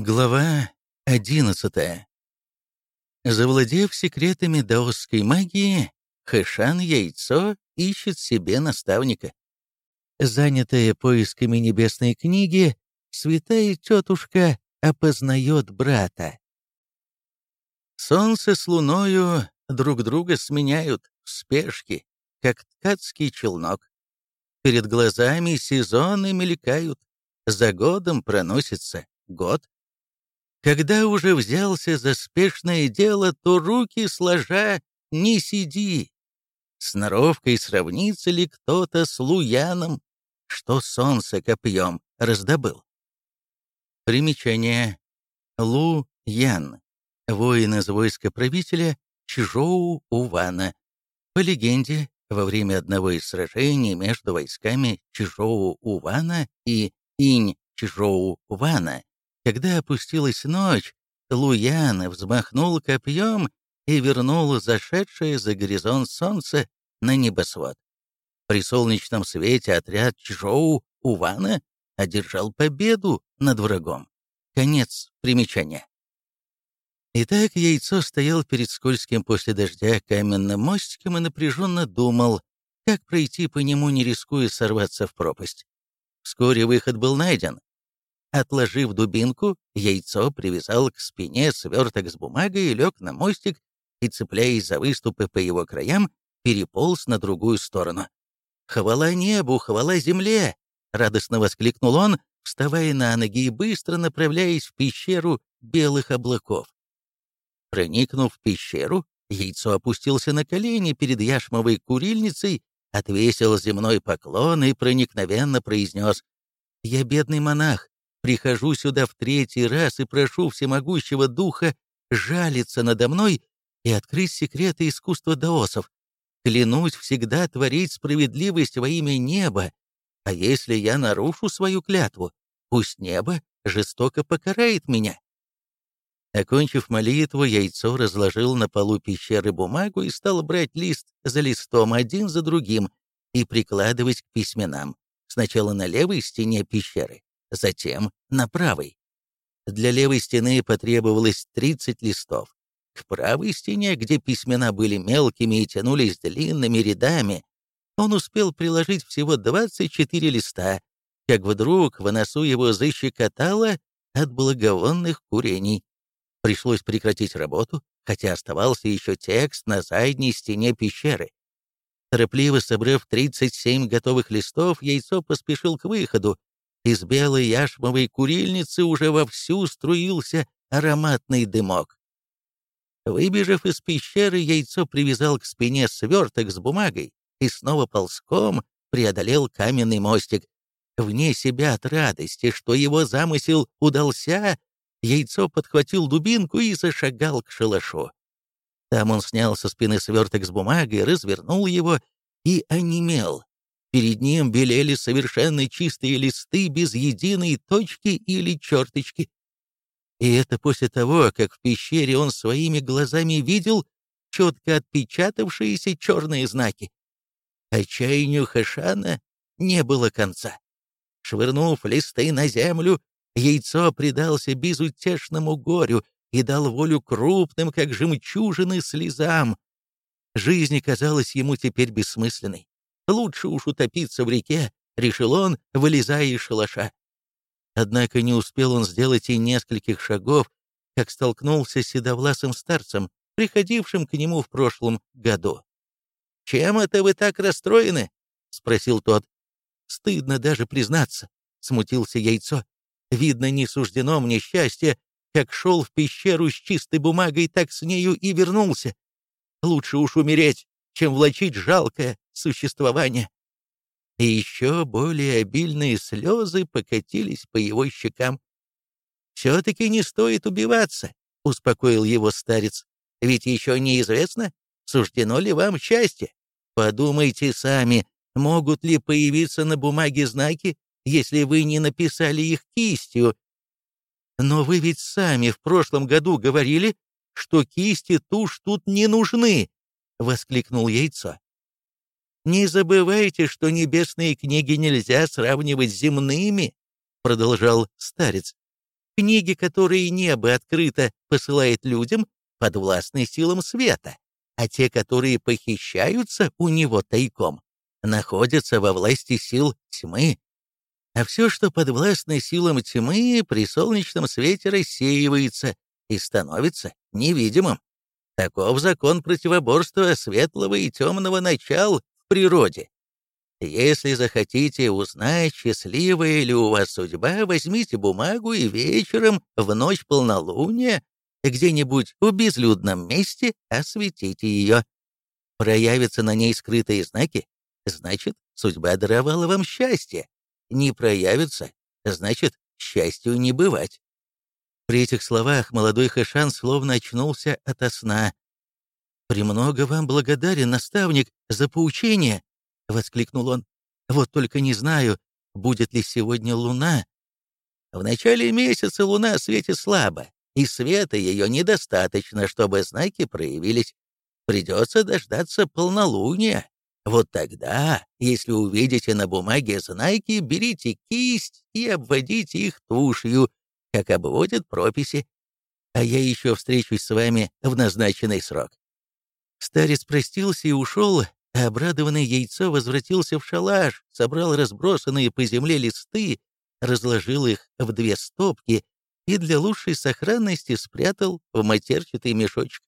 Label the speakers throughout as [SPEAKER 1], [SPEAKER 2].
[SPEAKER 1] Глава 11 Завладев секретами даосской магии, Хэшан Яйцо ищет себе наставника. Занятая поисками небесной книги, святая тетушка опознает брата. Солнце с луною друг друга сменяют в спешке, как ткацкий челнок. Перед глазами сезоны мелькают, за годом проносится год. Когда уже взялся за спешное дело, то руки сложа не сиди. Сноровкой сравнится ли кто-то с Луяном, что солнце копьем раздобыл? Примечание. Лу Ян. Воин из войска правителя Чжоу Увана. По легенде, во время одного из сражений между войсками Чжоу Увана и Инь Чжоу Вана, когда опустилась ночь, Луян взмахнул копьем и вернул зашедшее за горизонт солнце на небосвод. При солнечном свете отряд Чжоу Увана одержал победу над врагом. Конец примечания. Итак, яйцо стоял перед скользким после дождя каменным мостиком и напряженно думал, как пройти по нему, не рискуя сорваться в пропасть. Вскоре выход был найден. Отложив дубинку, яйцо привязал к спине сверток с бумагой и лег на мостик и, цепляясь за выступы по его краям, переполз на другую сторону. «Хвала небу, хвала земле!» — радостно воскликнул он, вставая на ноги и быстро направляясь в пещеру белых облаков. Проникнув в пещеру, яйцо опустился на колени перед яшмовой курильницей, отвесил земной поклон и проникновенно произнес «Я бедный монах, Прихожу сюда в третий раз и прошу всемогущего духа жалиться надо мной и открыть секреты искусства даосов. Клянусь всегда творить справедливость во имя неба, а если я нарушу свою клятву, пусть небо жестоко покарает меня». Окончив молитву, яйцо разложил на полу пещеры бумагу и стал брать лист за листом один за другим и прикладывать к письменам, сначала на левой стене пещеры, затем на правой. Для левой стены потребовалось 30 листов. К правой стене, где письмена были мелкими и тянулись длинными рядами, он успел приложить всего 24 листа, как вдруг в носу его защекотало от благовонных курений. Пришлось прекратить работу, хотя оставался еще текст на задней стене пещеры. Торопливо собрав 37 готовых листов, яйцо поспешил к выходу, из белой яшмовой курильницы уже вовсю струился ароматный дымок. Выбежав из пещеры, яйцо привязал к спине сверток с бумагой и снова ползком преодолел каменный мостик. Вне себя от радости, что его замысел удался, яйцо подхватил дубинку и зашагал к шалашу. Там он снял со спины сверток с бумагой, развернул его и онемел. Перед ним белели совершенно чистые листы без единой точки или черточки. И это после того, как в пещере он своими глазами видел четко отпечатавшиеся черные знаки. Отчаянию Хашана не было конца. Швырнув листы на землю, яйцо предался безутешному горю и дал волю крупным, как жемчужины, слезам. Жизнь казалась ему теперь бессмысленной. Лучше уж утопиться в реке, решил он, вылезая из шалаша. Однако не успел он сделать и нескольких шагов, как столкнулся с седовласым старцем, приходившим к нему в прошлом году. «Чем это вы так расстроены?» — спросил тот. «Стыдно даже признаться», — смутился яйцо. «Видно, не суждено мне счастье, как шел в пещеру с чистой бумагой, так с нею и вернулся. Лучше уж умереть, чем влачить жалкое существования. И еще более обильные слезы покатились по его щекам. «Все-таки не стоит убиваться», — успокоил его старец. «Ведь еще неизвестно, суждено ли вам счастье. Подумайте сами, могут ли появиться на бумаге знаки, если вы не написали их кистью. Но вы ведь сами в прошлом году говорили, что кисти тушь тут не нужны», — воскликнул яйцо. «Не забывайте, что небесные книги нельзя сравнивать с земными», — продолжал старец. Книги, которые небо открыто посылает людям, подвластны силам света, а те, которые похищаются у него тайком, находятся во власти сил тьмы. А все, что подвластно силам тьмы, при солнечном свете рассеивается и становится невидимым. Таков закон противоборства светлого и темного начал природе. Если захотите узнать, счастливая ли у вас судьба, возьмите бумагу и вечером, в ночь полнолуния, где-нибудь в безлюдном месте осветите ее. Проявятся на ней скрытые знаки, значит, судьба даровала вам счастье. Не проявятся, значит, счастью не бывать. При этих словах молодой Хэшан словно очнулся ото сна. «Премного вам благодарен, наставник, за поучение», — воскликнул он. «Вот только не знаю, будет ли сегодня луна». В начале месяца луна светит слабо, и света ее недостаточно, чтобы знаки проявились. Придется дождаться полнолуния. Вот тогда, если увидите на бумаге знаки, берите кисть и обводите их тушью, как обводят прописи. А я еще встречусь с вами в назначенный срок. Старец простился и ушел, а обрадованный яйцо возвратился в шалаш, собрал разбросанные по земле листы, разложил их в две стопки и для лучшей сохранности спрятал в матерчатый мешочек.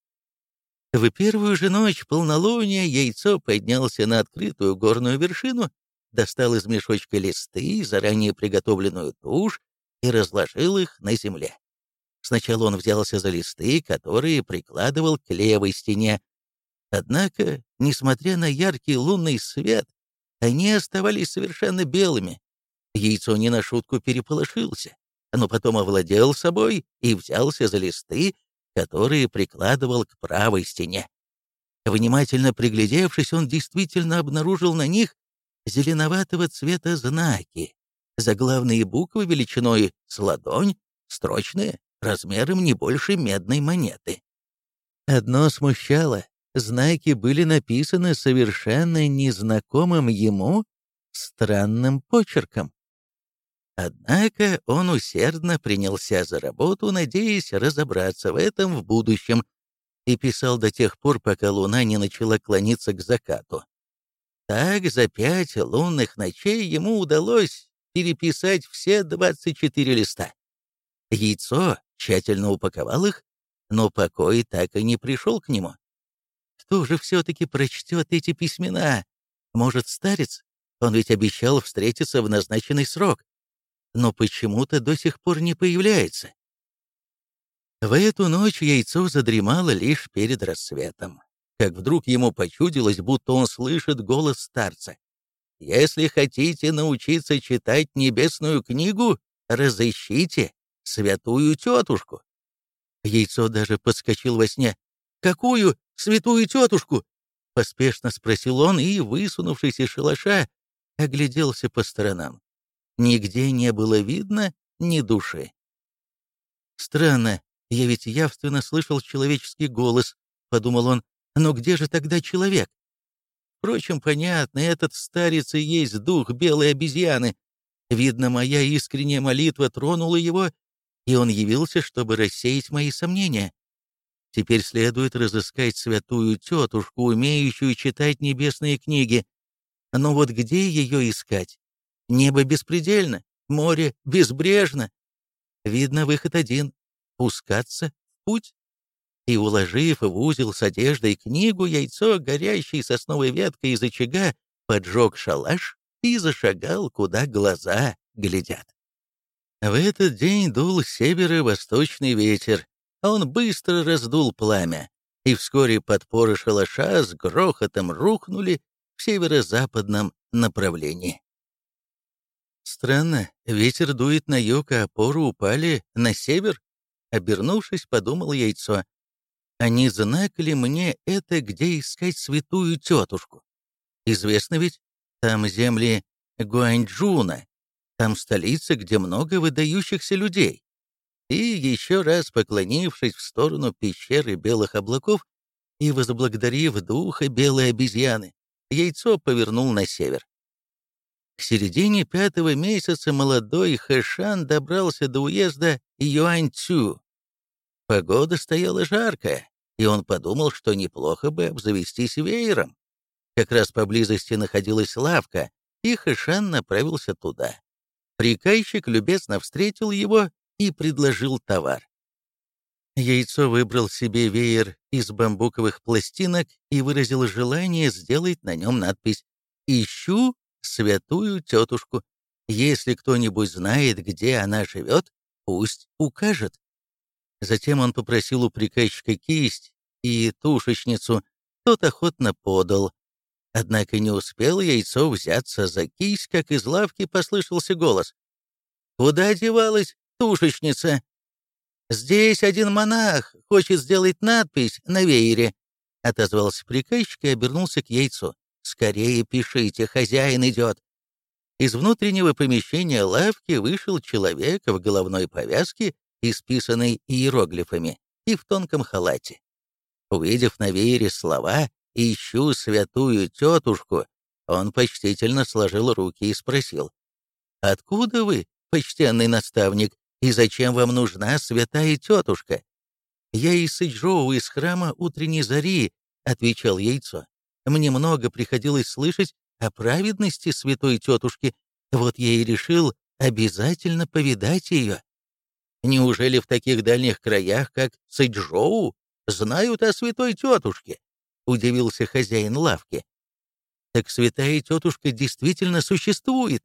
[SPEAKER 1] В первую же ночь полнолуния яйцо поднялся на открытую горную вершину, достал из мешочка листы, заранее приготовленную тушь и разложил их на земле. Сначала он взялся за листы, которые прикладывал к левой стене, Однако, несмотря на яркий лунный свет, они оставались совершенно белыми. Яйцо не на шутку переполошился, но потом овладел собой и взялся за листы, которые прикладывал к правой стене. Внимательно приглядевшись, он действительно обнаружил на них зеленоватого цвета знаки, заглавные буквы величиной с ладонь, строчные, размером не больше медной монеты. Одно смущало знаки были написаны совершенно незнакомым ему странным почерком. Однако он усердно принялся за работу, надеясь разобраться в этом в будущем, и писал до тех пор, пока луна не начала клониться к закату. Так за пять лунных ночей ему удалось переписать все 24 листа. Яйцо тщательно упаковал их, но покой так и не пришел к нему. Кто же все-таки прочтет эти письмена? Может, старец? Он ведь обещал встретиться в назначенный срок. Но почему-то до сих пор не появляется. В эту ночь яйцо задремало лишь перед рассветом, как вдруг ему почудилось, будто он слышит голос старца. «Если хотите научиться читать небесную книгу, разыщите святую тетушку». Яйцо даже подскочил во сне. «Какую святую тетушку?» — поспешно спросил он и, высунувшись из шалаша, огляделся по сторонам. Нигде не было видно ни души. «Странно, я ведь явственно слышал человеческий голос», — подумал он, — «но где же тогда человек?» Впрочем, понятно, этот старец и есть дух белой обезьяны. Видно, моя искренняя молитва тронула его, и он явился, чтобы рассеять мои сомнения. Теперь следует разыскать святую тетушку, умеющую читать небесные книги. Но вот где ее искать? Небо беспредельно, море безбрежно. Видно, выход один — пускаться в путь. И, уложив в узел с одеждой книгу, яйцо, горящей сосновой веткой из очага, поджег шалаш и зашагал, куда глаза глядят. В этот день дул северо-восточный ветер, он быстро раздул пламя, и вскоре подпоры шалаша с грохотом рухнули в северо-западном направлении. Странно, ветер дует на юг, а опоры упали на север. Обернувшись, подумал яйцо. А не знак ли мне это, где искать святую тетушку? Известно ведь, там земли Гуанчжуна, там столица, где много выдающихся людей. И еще раз поклонившись в сторону пещеры белых облаков и возблагодарив духа белой обезьяны, яйцо повернул на север. К середине пятого месяца молодой Хэшан добрался до уезда Юаньцю. Погода стояла жаркая, и он подумал, что неплохо бы обзавестись веером. Как раз поблизости находилась лавка, и Хэшан направился туда. Приказчик любезно встретил его и предложил товар. Яйцо выбрал себе веер из бамбуковых пластинок и выразил желание сделать на нем надпись «Ищу святую тетушку. Если кто-нибудь знает, где она живет, пусть укажет». Затем он попросил у приказчика кисть и тушечницу, тот охотно подал. Однако не успел яйцо взяться за кисть, как из лавки послышался голос. «Куда девалась тушечница?» «Здесь один монах хочет сделать надпись на веере», — отозвался приказчик и обернулся к яйцу. «Скорее пишите, хозяин идет». Из внутреннего помещения лавки вышел человек в головной повязке, исписанной иероглифами, и в тонком халате. Увидев на веере слова «Ищу святую тетушку», он почтительно сложил руки и спросил, «Откуда вы, почтенный наставник?» И зачем вам нужна святая тетушка? Я из Сыджоу, из храма утренней зари, — отвечал яйцо. Мне много приходилось слышать о праведности святой тетушки, вот я и решил обязательно повидать ее. Неужели в таких дальних краях, как Сыджоу, знают о святой тетушке? Удивился хозяин лавки. Так святая тетушка действительно существует.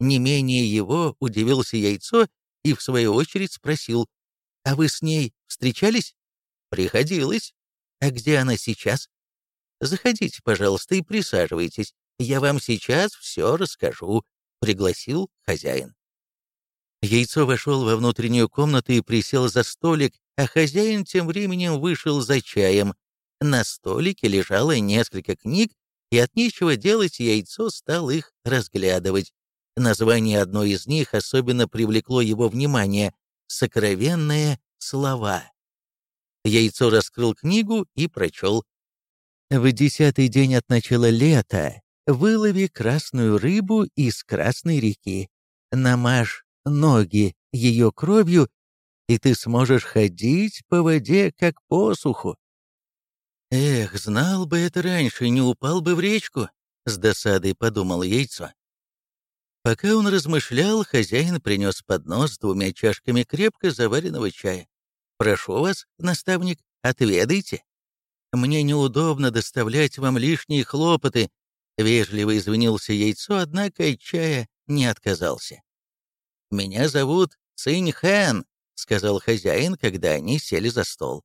[SPEAKER 1] Не менее его удивился яйцо и, в свою очередь, спросил, «А вы с ней встречались?» «Приходилось. А где она сейчас?» «Заходите, пожалуйста, и присаживайтесь. Я вам сейчас все расскажу», — пригласил хозяин. Яйцо вошел во внутреннюю комнату и присел за столик, а хозяин тем временем вышел за чаем. На столике лежало несколько книг, и от нечего делать яйцо стал их разглядывать. Название одной из них особенно привлекло его внимание «Сокровенные слова». Яйцо раскрыл книгу и прочел. «В десятый день от начала лета вылови красную рыбу из Красной реки, намажь ноги ее кровью, и ты сможешь ходить по воде, как по суху». «Эх, знал бы это раньше, не упал бы в речку», — с досадой подумал яйцо. Пока он размышлял, хозяин принес поднос с двумя чашками крепко заваренного чая. «Прошу вас, наставник, отведайте. Мне неудобно доставлять вам лишние хлопоты», — вежливо извинился яйцо, однако от чая не отказался. «Меня зовут Цинь Хэн», — сказал хозяин, когда они сели за стол.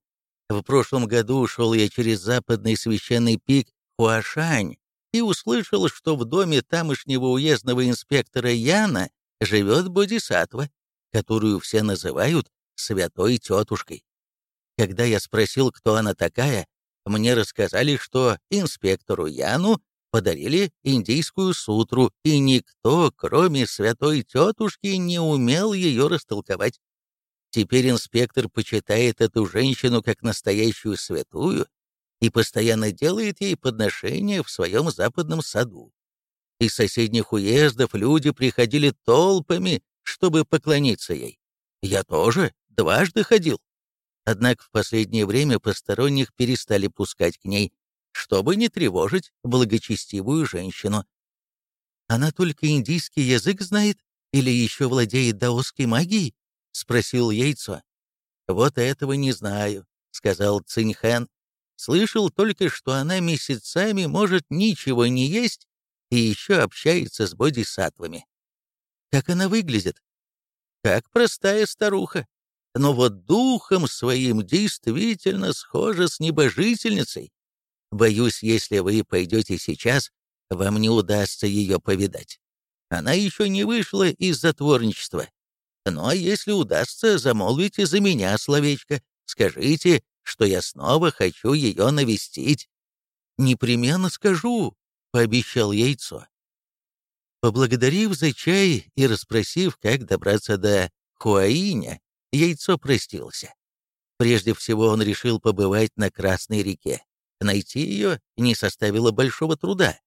[SPEAKER 1] «В прошлом году ушел я через западный священный пик Хуашань, и услышал, что в доме тамошнего уездного инспектора Яна живет Бодисатва, которую все называют «святой тетушкой». Когда я спросил, кто она такая, мне рассказали, что инспектору Яну подарили индийскую сутру, и никто, кроме святой тетушки, не умел ее растолковать. Теперь инспектор почитает эту женщину как настоящую святую и постоянно делает ей подношения в своем западном саду. Из соседних уездов люди приходили толпами, чтобы поклониться ей. Я тоже дважды ходил. Однако в последнее время посторонних перестали пускать к ней, чтобы не тревожить благочестивую женщину. «Она только индийский язык знает или еще владеет даосской магией?» — спросил яйцо. «Вот этого не знаю», — сказал Циньхэн. Слышал только, что она месяцами может ничего не есть и еще общается с бодисатвами. Как она выглядит? Как простая старуха. Но вот духом своим действительно схожа с небожительницей. Боюсь, если вы пойдете сейчас, вам не удастся ее повидать. Она еще не вышла из затворничества. Ну а если удастся, замолвите за меня словечко. Скажите, что я снова хочу ее навестить. «Непременно скажу», — пообещал яйцо. Поблагодарив за чай и расспросив, как добраться до Хуаиня, яйцо простился. Прежде всего он решил побывать на Красной реке. Найти ее не составило большого труда.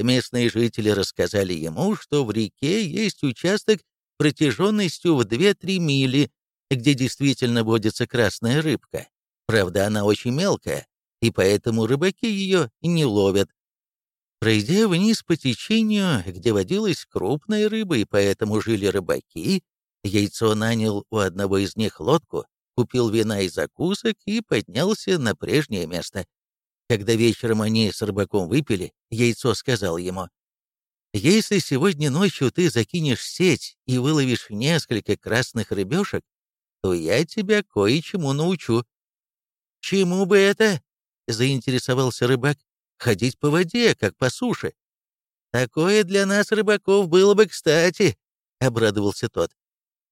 [SPEAKER 1] Местные жители рассказали ему, что в реке есть участок протяженностью в 2-3 мили, где действительно водится красная рыбка. Правда, она очень мелкая, и поэтому рыбаки ее не ловят. Пройдя вниз по течению, где водилась крупная рыба, и поэтому жили рыбаки, яйцо нанял у одного из них лодку, купил вина и закусок и поднялся на прежнее место. Когда вечером они с рыбаком выпили, яйцо сказал ему, «Если сегодня ночью ты закинешь сеть и выловишь несколько красных рыбешек, то я тебя кое-чему научу». «Чему бы это?» — заинтересовался рыбак. «Ходить по воде, как по суше». «Такое для нас, рыбаков, было бы кстати», — обрадовался тот.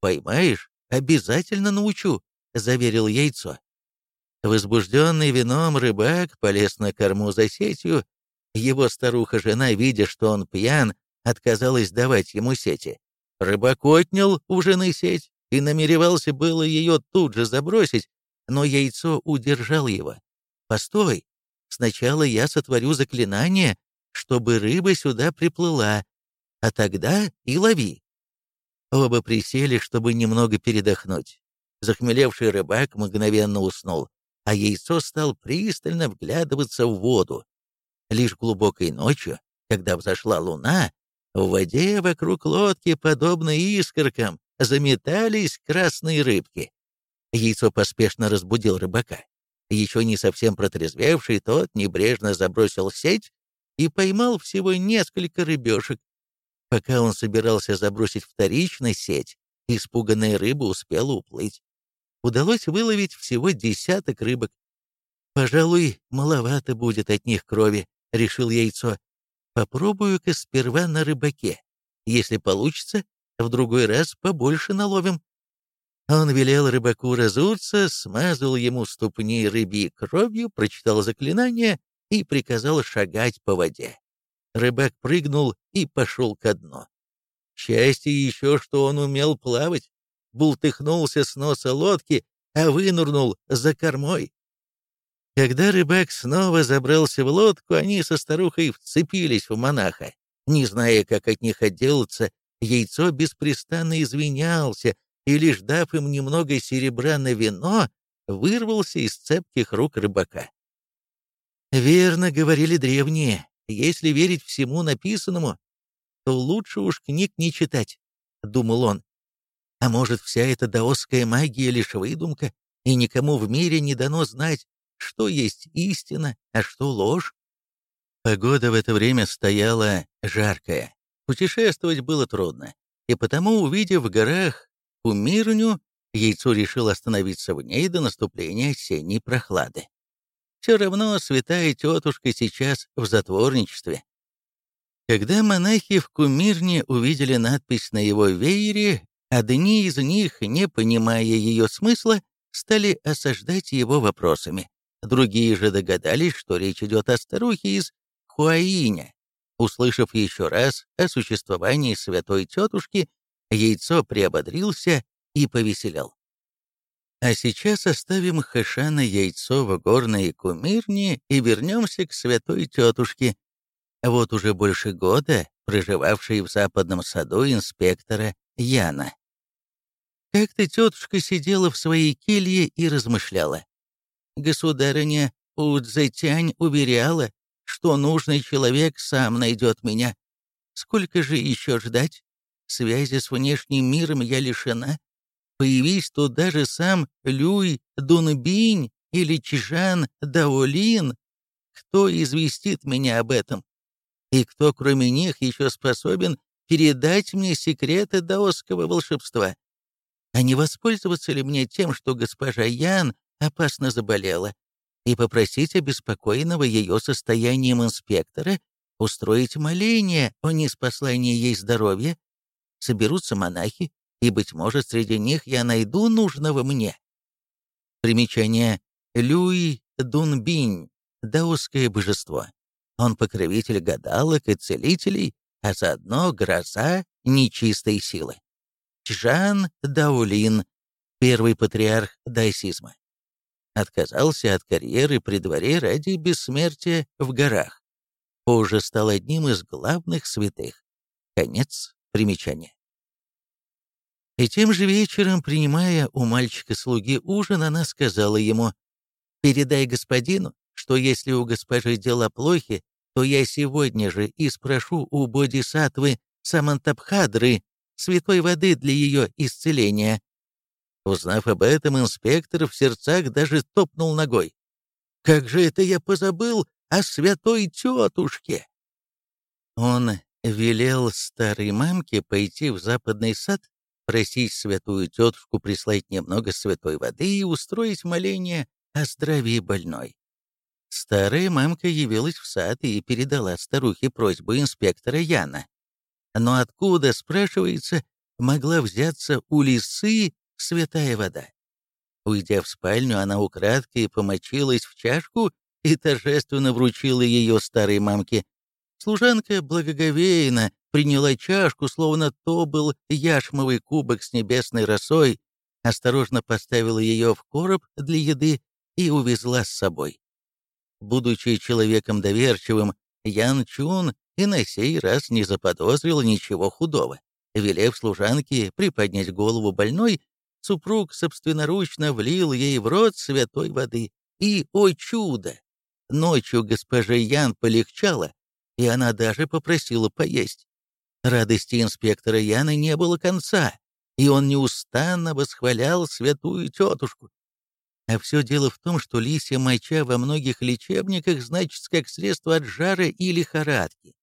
[SPEAKER 1] «Поймаешь, обязательно научу», — заверил яйцо. Возбужденный вином рыбак полез на корму за сетью. Его старуха-жена, видя, что он пьян, отказалась давать ему сети. Рыбак отнял у жены сеть и намеревался было ее тут же забросить, но яйцо удержал его. «Постой, сначала я сотворю заклинание, чтобы рыба сюда приплыла, а тогда и лови». Оба присели, чтобы немного передохнуть. Захмелевший рыбак мгновенно уснул, а яйцо стал пристально вглядываться в воду. Лишь глубокой ночью, когда взошла луна, в воде вокруг лодки, подобно искоркам, заметались красные рыбки. Яйцо поспешно разбудил рыбака. Еще не совсем протрезвевший, тот небрежно забросил сеть и поймал всего несколько рыбешек. Пока он собирался забросить вторичную сеть, испуганная рыба успела уплыть удалось выловить всего десяток рыбок. «Пожалуй, маловато будет от них крови», — решил яйцо. «Попробую-ка сперва на рыбаке. Если получится, в другой раз побольше наловим». Он велел рыбаку разуться, смазал ему ступни рыбьей кровью, прочитал заклинание и приказал шагать по воде. Рыбак прыгнул и пошел ко дну. Счастье еще, что он умел плавать бултыхнулся с носа лодки, а вынурнул за кормой. Когда рыбак снова забрался в лодку, они со старухой вцепились в монаха. Не зная, как от них отделаться, яйцо беспрестанно извинялся и, лишь дав им немного серебра на вино, вырвался из цепких рук рыбака. «Верно, — говорили древние, — если верить всему написанному, то лучше уж книг не читать», — думал он. А может, вся эта даосская магия лишь выдумка, и никому в мире не дано знать, что есть истина, а что ложь? Погода в это время стояла жаркая. Путешествовать было трудно, и потому, увидев в горах кумирню, яйцо решил остановиться в ней до наступления осенней прохлады. Все равно святая тетушка сейчас в затворничестве. Когда монахи в кумирне увидели надпись на его веере, Одни из них, не понимая ее смысла, стали осаждать его вопросами. Другие же догадались, что речь идет о старухе из Хуаиня. Услышав еще раз о существовании святой тетушки, яйцо приободрился и повеселел. А сейчас оставим Хэшана яйцо в горной кумирне и вернемся к святой тетушке. Вот уже больше года проживавшей в западном саду инспектора Яна. Как-то тетушка сидела в своей келье и размышляла. Государыня Удзетянь уверяла, что нужный человек сам найдет меня. Сколько же еще ждать? Связи с внешним миром я лишена. Появись тут даже сам Люй Дунбинь или Чжан Даолин. Кто известит меня об этом? И кто, кроме них, еще способен передать мне секреты даосского волшебства? А не воспользоваться ли мне тем, что госпожа Ян опасно заболела, и попросить обеспокоенного ее состоянием инспектора устроить моление о неспослании ей здоровья? Соберутся монахи, и, быть может, среди них я найду нужного мне. Примечание. Люй Дунбинь, даосское божество. Он покровитель гадалок и целителей, а заодно гроза нечистой силы. Чжан Даулин, первый патриарх дайсизма. Отказался от карьеры при дворе ради бессмертия в горах. позже стал одним из главных святых. Конец примечания. И тем же вечером, принимая у мальчика-слуги ужин, она сказала ему, «Передай господину, что если у госпожи дела плохи, то я сегодня же и спрошу у Бодисатвы Самантабхадры святой воды для ее исцеления». Узнав об этом, инспектор в сердцах даже топнул ногой. «Как же это я позабыл о святой тетушке!» Он велел старой мамке пойти в западный сад просить святую тетушку прислать немного святой воды и устроить моление о здравии больной. Старая мамка явилась в сад и передала старухе просьбу инспектора Яна. Но откуда, спрашивается, могла взяться у лисы святая вода? Уйдя в спальню, она украдкой помочилась в чашку и торжественно вручила ее старой мамке. Служанка благоговейно приняла чашку, словно то был яшмовый кубок с небесной росой, осторожно поставила ее в короб для еды и увезла с собой. Будучи человеком доверчивым, Ян Чун и на сей раз не заподозрил ничего худого. Велев служанке приподнять голову больной, супруг собственноручно влил ей в рот святой воды. И, о чудо! Ночью госпоже Ян полегчало, и она даже попросила поесть. Радости инспектора Яна не было конца, и он неустанно восхвалял святую тетушку. А все дело в том, что лисья моча во многих лечебниках значит как средство от жара и лихорадки.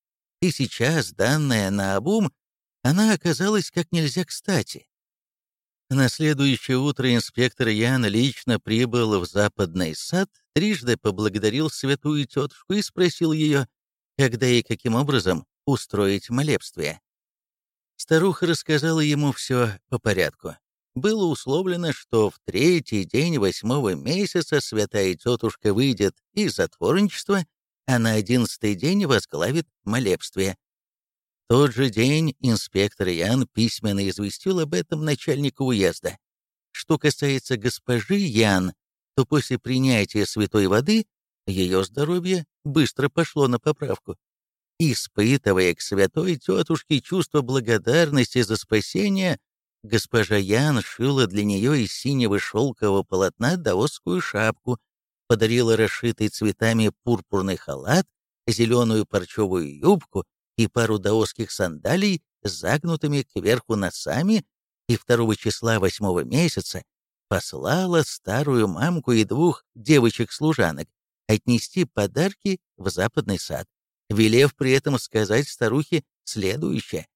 [SPEAKER 1] И сейчас, данная на обум, она оказалась как нельзя кстати. На следующее утро инспектор Ян лично прибыл в западный сад, трижды поблагодарил святую тетушку и спросил ее, когда и каким образом устроить молебствие. Старуха рассказала ему все по порядку. Было условлено, что в третий день восьмого месяца святая тетушка выйдет из затворничества, а на одиннадцатый день возглавит молебствие. В тот же день инспектор Ян письменно известил об этом начальника уезда. Что касается госпожи Ян, то после принятия святой воды ее здоровье быстро пошло на поправку. Испытывая к святой тетушке чувство благодарности за спасение, госпожа Ян шила для нее из синего шелкового полотна даосскую шапку, подарила расшитый цветами пурпурный халат, зеленую парчевую юбку и пару даосских сандалий с загнутыми кверху носами и 2 числа восьмого месяца послала старую мамку и двух девочек-служанок отнести подарки в западный сад велев при этом сказать старухе следующее.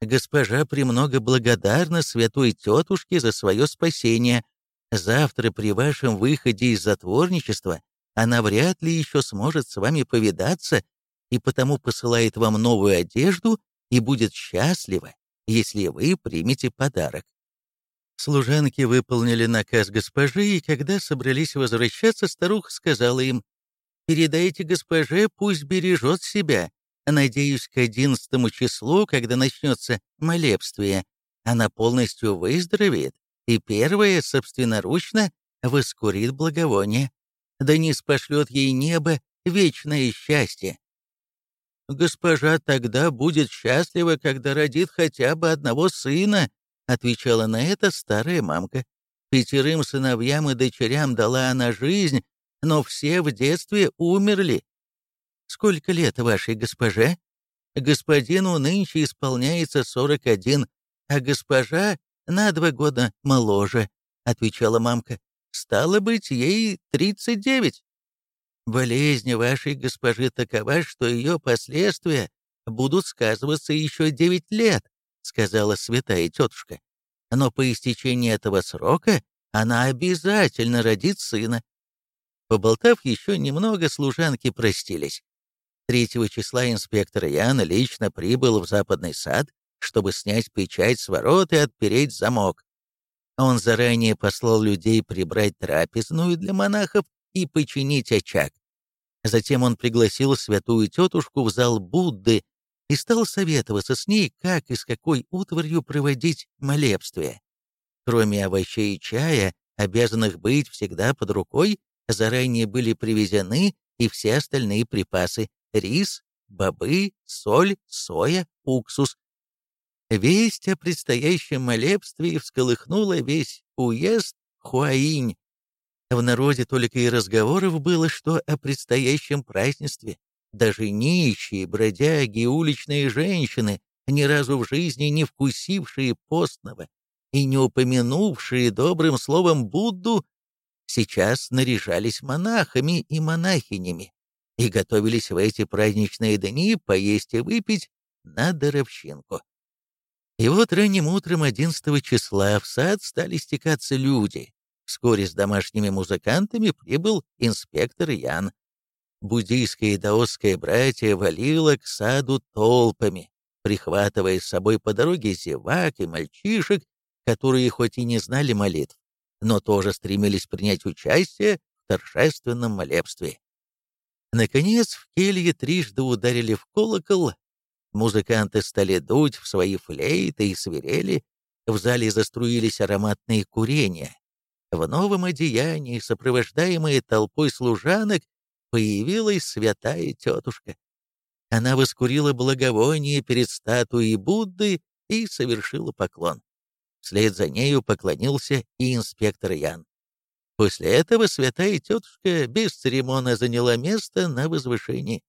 [SPEAKER 1] «Госпожа премного благодарна святой тетушке за свое спасение. Завтра при вашем выходе из затворничества она вряд ли еще сможет с вами повидаться и потому посылает вам новую одежду и будет счастлива, если вы примете подарок». Служанки выполнили наказ госпожи, и когда собрались возвращаться, старуха сказала им, Передайте госпоже, пусть бережет себя. Надеюсь, к одиннадцатому числу, когда начнется молебствие, она полностью выздоровеет и первая собственноручно воскурит благовоние. Да не спошлет ей небо вечное счастье. «Госпожа тогда будет счастлива, когда родит хотя бы одного сына», отвечала на это старая мамка. «Пятерым сыновьям и дочерям дала она жизнь, но все в детстве умерли. Сколько лет вашей госпоже? Господину нынче исполняется 41, а госпожа на два года моложе, отвечала мамка. Стало быть, ей 39. Болезнь вашей госпожи такова, что ее последствия будут сказываться еще 9 лет, сказала святая тетушка. Но по истечении этого срока она обязательно родит сына. Поболтав еще немного, служанки простились. Третьего числа инспектор Ян лично прибыл в западный сад, чтобы снять печать с ворот и отпереть замок. Он заранее послал людей прибрать трапезную для монахов и починить очаг. Затем он пригласил святую тетушку в зал Будды и стал советоваться с ней, как и с какой утварью проводить молебствие. Кроме овощей и чая, обязанных быть всегда под рукой, заранее были привезены и все остальные припасы — рис, бобы, соль, соя, уксус. Весть о предстоящем молебстве всколыхнула весь уезд Хуаинь. В народе только и разговоров было, что о предстоящем празднестве. Даже нищие, бродяги, уличные женщины, ни разу в жизни не вкусившие постного и не упомянувшие добрым словом Будду, сейчас наряжались монахами и монахинями и готовились в эти праздничные дни поесть и выпить на даровщинку. И вот ранним утром 11 числа в сад стали стекаться люди. Вскоре с домашними музыкантами прибыл инспектор Ян. Буддийское и даосское братья валило к саду толпами, прихватывая с собой по дороге зевак и мальчишек, которые хоть и не знали молитв, но тоже стремились принять участие в торжественном молебстве. Наконец, в келье трижды ударили в колокол, музыканты стали дуть в свои флейты и свирели, в зале заструились ароматные курения. В новом одеянии, сопровождаемые толпой служанок, появилась святая тетушка. Она воскурила благовоние перед статуей Будды и совершила поклон. Вслед за нею поклонился и инспектор Ян. После этого святая тетушка без церемона заняла место на возвышении.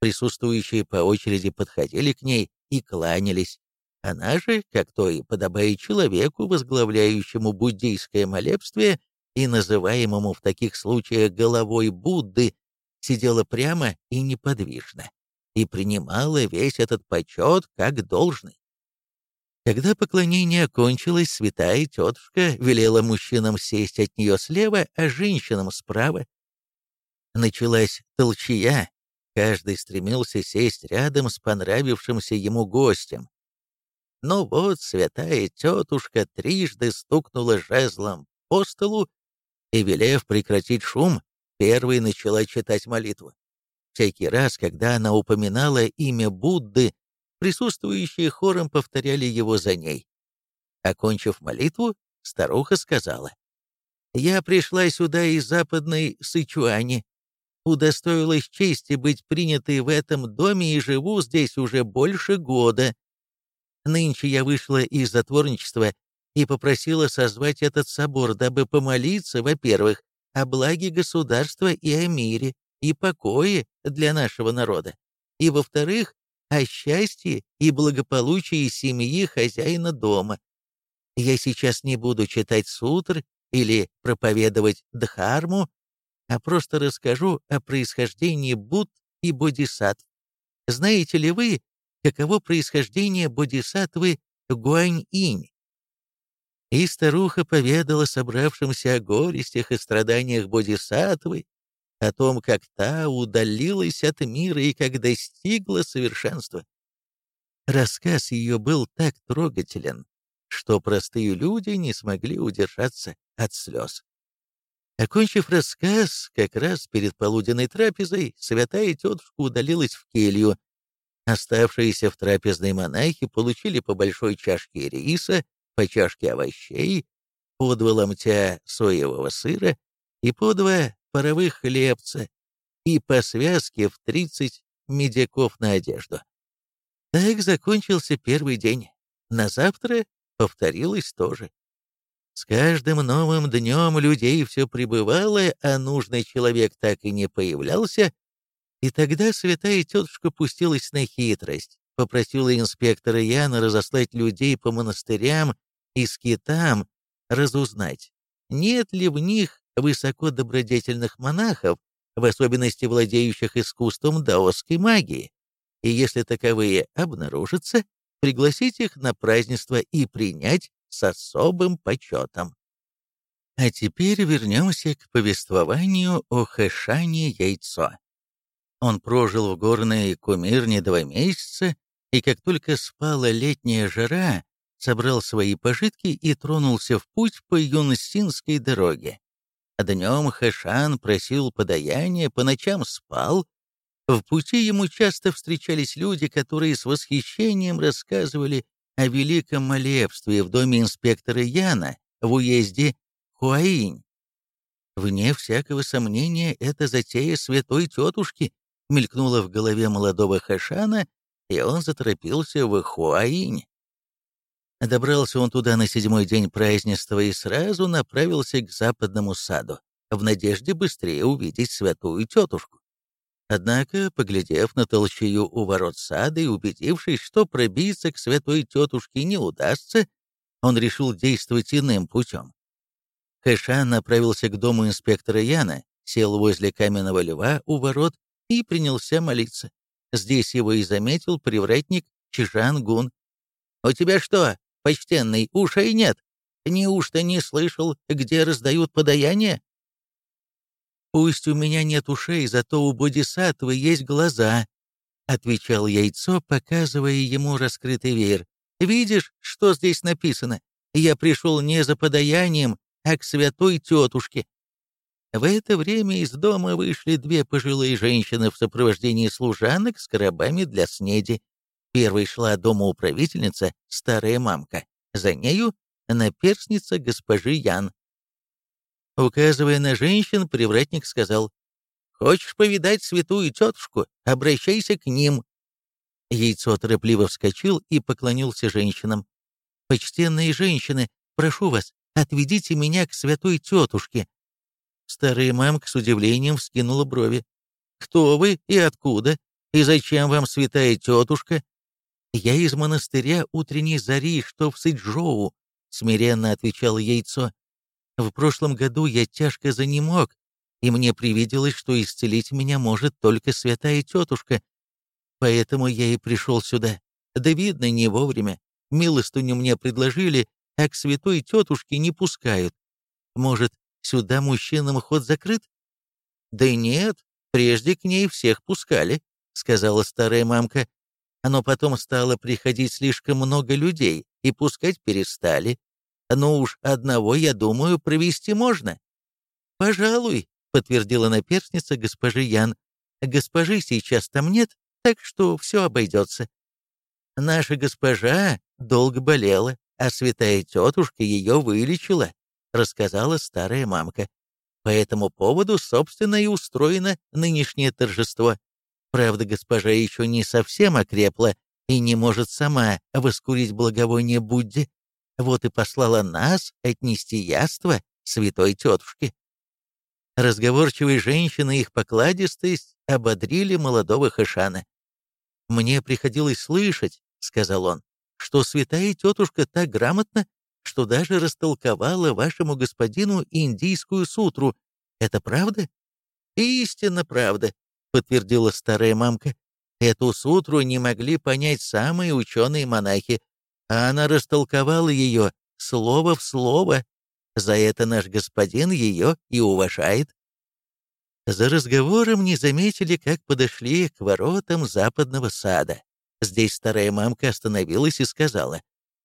[SPEAKER 1] Присутствующие по очереди подходили к ней и кланялись. Она же, как то и подобает человеку, возглавляющему буддийское молебствие и называемому в таких случаях головой Будды, сидела прямо и неподвижно и принимала весь этот почет как должный. Когда поклонение окончилось, святая тетушка велела мужчинам сесть от нее слева, а женщинам справа. Началась толчья, каждый стремился сесть рядом с понравившимся ему гостем. Но вот святая тетушка трижды стукнула жезлом по столу и, велев прекратить шум, первой начала читать молитву. Всякий раз, когда она упоминала имя Будды, Присутствующие хором повторяли его за ней. Окончив молитву, старуха сказала, «Я пришла сюда из западной Сычуани, удостоилась чести быть принятой в этом доме и живу здесь уже больше года. Нынче я вышла из затворничества и попросила созвать этот собор, дабы помолиться, во-первых, о благе государства и о мире и покое для нашего народа, и, во-вторых, о счастье и благополучии семьи хозяина дома. Я сейчас не буду читать сутр или проповедовать дхарму, а просто расскажу о происхождении Будд и Бодисаттв. Знаете ли вы, каково происхождение Бодисаттвы Гуань-инь? И старуха поведала собравшимся о горестях и страданиях Бодисаттвы, о том, как та удалилась от мира и как достигла совершенства. Рассказ ее был так трогателен, что простые люди не смогли удержаться от слез. Окончив рассказ, как раз перед полуденной трапезой, святая тетушка удалилась в келью. Оставшиеся в трапезной монахи получили по большой чашке риса, по чашке овощей, по два ломтя соевого сыра и по два паровых хлебца и по связке в 30 медяков на одежду. Так закончился первый день. На завтра повторилось то же. С каждым новым днем людей все прибывало, а нужный человек так и не появлялся, и тогда святая тетушка пустилась на хитрость, попросила инспектора Яна разослать людей по монастырям и скитам, разузнать, нет ли в них высокодобродетельных монахов, в особенности владеющих искусством даосской магии, и если таковые обнаружатся, пригласить их на празднество и принять с особым почетом. А теперь вернемся к повествованию о Хэшане Яйцо. Он прожил в горной кумирне два месяца, и как только спала летняя жара, собрал свои пожитки и тронулся в путь по Юнсинской дороге. Днем Хэшан просил подаяния, по ночам спал. В пути ему часто встречались люди, которые с восхищением рассказывали о великом молебстве в доме инспектора Яна в уезде Хуаинь. Вне всякого сомнения, это затея святой тетушки, мелькнуло в голове молодого Хашана, и он заторопился в Хуаинь. Добрался он туда на седьмой день празднества и сразу направился к западному саду, в надежде быстрее увидеть святую тетушку. Однако, поглядев на толщею у ворот сада и убедившись, что пробиться к святой тетушке не удастся, он решил действовать иным путем. Хэшан направился к дому инспектора Яна, сел возле каменного льва у ворот и принялся молиться. Здесь его и заметил привратник Чижан Гун. «У тебя что, почтенный, ушей нет? Неужто не слышал, где раздают подаяние?» «Пусть у меня нет ушей, зато у Бодисаттвы есть глаза», — отвечал яйцо, показывая ему раскрытый веер. «Видишь, что здесь написано? Я пришел не за подаянием, а к святой тетушке». В это время из дома вышли две пожилые женщины в сопровождении служанок с коробами для снеди. Первой шла домоуправительница, старая мамка. За нею наперстница госпожи Ян. Указывая на женщин, привратник сказал, «Хочешь повидать святую тетушку? Обращайся к ним». Яйцо торопливо вскочил и поклонился женщинам. «Почтенные женщины, прошу вас, отведите меня к святой тетушке». Старая мамка с удивлением вскинула брови. «Кто вы и откуда? И зачем вам святая тетушка?» «Я из монастыря утренней зари, что в Сыджоу», — смиренно отвечало яйцо. В прошлом году я тяжко занемог, и мне привиделось, что исцелить меня может только святая тетушка. Поэтому я и пришел сюда. Да видно, не вовремя. Милостыню мне предложили, а к святой тетушке не пускают. Может, сюда мужчинам ход закрыт? Да нет, прежде к ней всех пускали, сказала старая мамка. Но потом стало приходить слишком много людей, и пускать перестали. Ну уж одного, я думаю, провести можно». «Пожалуй», — подтвердила наперстница госпожи Ян. «Госпожи сейчас там нет, так что все обойдется». «Наша госпожа долго болела, а святая тетушка ее вылечила», — рассказала старая мамка. «По этому поводу, собственно, и устроено нынешнее торжество. Правда, госпожа еще не совсем окрепла и не может сама воскурить благовоние Будде, вот и послала нас отнести яство святой тетушке. Разговорчивые женщины и их покладистость ободрили молодого Хэшана. «Мне приходилось слышать», — сказал он, — «что святая тетушка так грамотна, что даже растолковала вашему господину индийскую сутру. Это правда?» «Истинно правда», — подтвердила старая мамка. «Эту сутру не могли понять самые ученые-монахи, а она растолковала ее слово в слово. За это наш господин ее и уважает. За разговором не заметили, как подошли к воротам западного сада. Здесь старая мамка остановилась и сказала,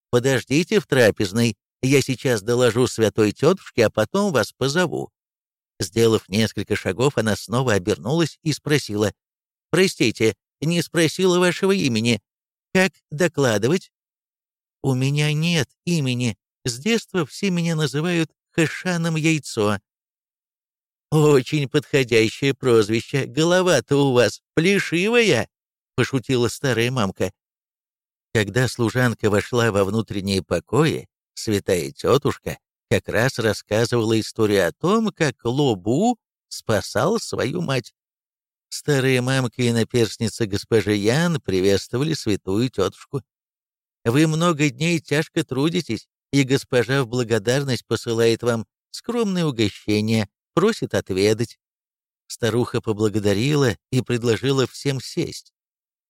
[SPEAKER 1] «Подождите в трапезной, я сейчас доложу святой тетушке, а потом вас позову». Сделав несколько шагов, она снова обернулась и спросила, «Простите, не спросила вашего имени. Как докладывать?» «У меня нет имени. С детства все меня называют Хэшаном Яйцо». «Очень подходящее прозвище. Голова-то у вас плешивая», — пошутила старая мамка. Когда служанка вошла во внутренние покои, святая тетушка как раз рассказывала историю о том, как Лобу спасал свою мать. Старая мамка и наперстница госпожи Ян приветствовали святую тетушку. Вы много дней тяжко трудитесь, и госпожа в благодарность посылает вам скромное угощение, просит отведать». Старуха поблагодарила и предложила всем сесть.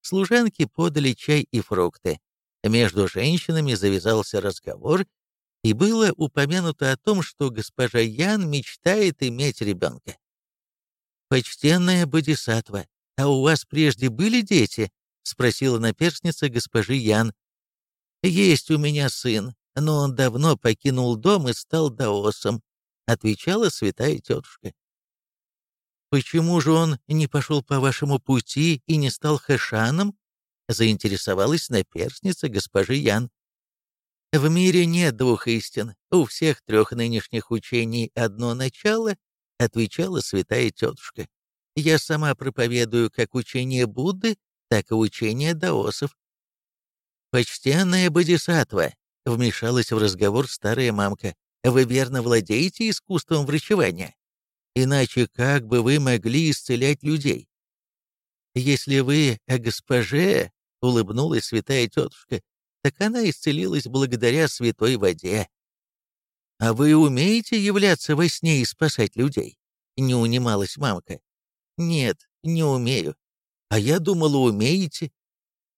[SPEAKER 1] Служанки подали чай и фрукты. Между женщинами завязался разговор, и было упомянуто о том, что госпожа Ян мечтает иметь ребенка. «Почтенная Бодисатва, а у вас прежде были дети?» — спросила наперстница госпожи Ян. «Есть у меня сын, но он давно покинул дом и стал даосом», — отвечала святая тетушка. «Почему же он не пошел по вашему пути и не стал хэшаном?» — заинтересовалась наперстница госпожи Ян. «В мире нет двух истин, у всех трех нынешних учений одно начало», — отвечала святая тетушка. Я сама проповедую как учение Будды, так и учение даосов. «Почтенная Бодисатва», — вмешалась в разговор старая мамка, «вы верно владеете искусством врачевания? Иначе как бы вы могли исцелять людей? Если вы о госпоже, — улыбнулась святая тетушка, — так она исцелилась благодаря святой воде. А вы умеете являться во сне и спасать людей? Не унималась мамка. Нет, не умею. А я думала, умеете.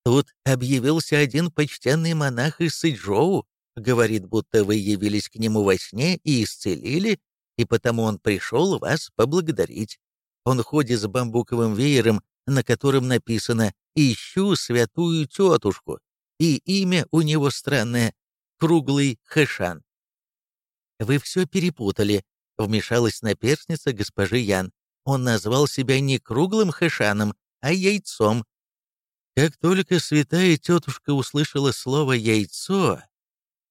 [SPEAKER 1] Тут объявился один почтенный монах из Сыджоу, говорит, будто вы явились к нему во сне и исцелили, и потому он пришел вас поблагодарить. Он ходит с бамбуковым веером, на котором написано «Ищу святую тетушку», и имя у него странное — Круглый Хэшан. «Вы все перепутали», — вмешалась наперстница госпожи Ян. Он назвал себя не Круглым Хэшаном, а Яйцом. Как только святая тетушка услышала слово «яйцо»,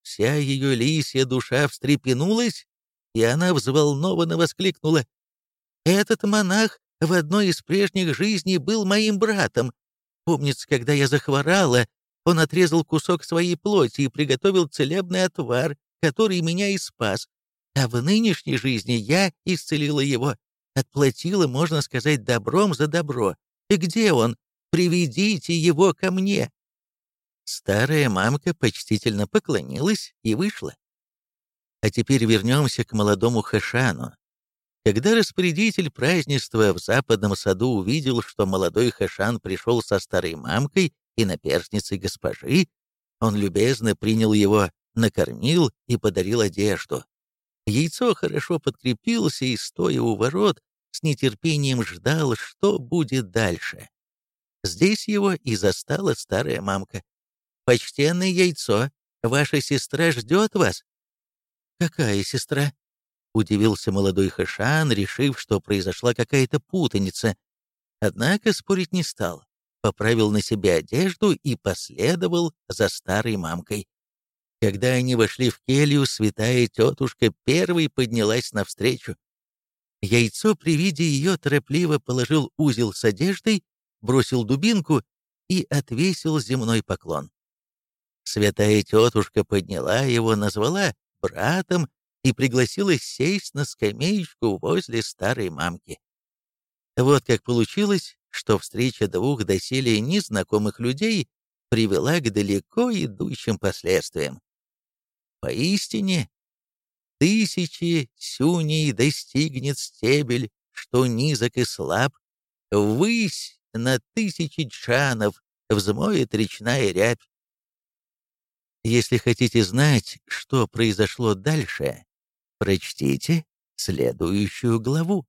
[SPEAKER 1] вся ее лисья душа встрепенулась и она взволнованно воскликнула. «Этот монах в одной из прежних жизней был моим братом. Помнится, когда я захворала, он отрезал кусок своей плоти и приготовил целебный отвар, который меня и спас. А в нынешней жизни я исцелила его, отплатила, можно сказать, добром за добро. И где он? Приведите его ко мне!» Старая мамка почтительно поклонилась и вышла. А теперь вернемся к молодому Хэшану. Когда распорядитель празднества в западном саду увидел, что молодой Хэшан пришел со старой мамкой и наперстницей госпожи, он любезно принял его, накормил и подарил одежду. Яйцо хорошо подкрепился и, стоя у ворот, с нетерпением ждал, что будет дальше. Здесь его и застала старая мамка. «Почтенное яйцо, ваша сестра ждет вас», «Какая сестра?» — удивился молодой Хэшан, решив, что произошла какая-то путаница. Однако спорить не стал, поправил на себе одежду и последовал за старой мамкой. Когда они вошли в келью, святая тетушка первой поднялась навстречу. Яйцо при виде ее торопливо положил узел с одеждой, бросил дубинку и отвесил земной поклон. Святая тетушка подняла его, назвала братом и пригласила сесть на скамеечку возле старой мамки. Вот как получилось, что встреча двух доселе незнакомых людей привела к далеко идущим последствиям. Поистине, тысячи сюней достигнет стебель, что низок и слаб, ввысь на тысячи джанов взмоет речная рябь. Если хотите знать, что произошло дальше, прочтите следующую главу.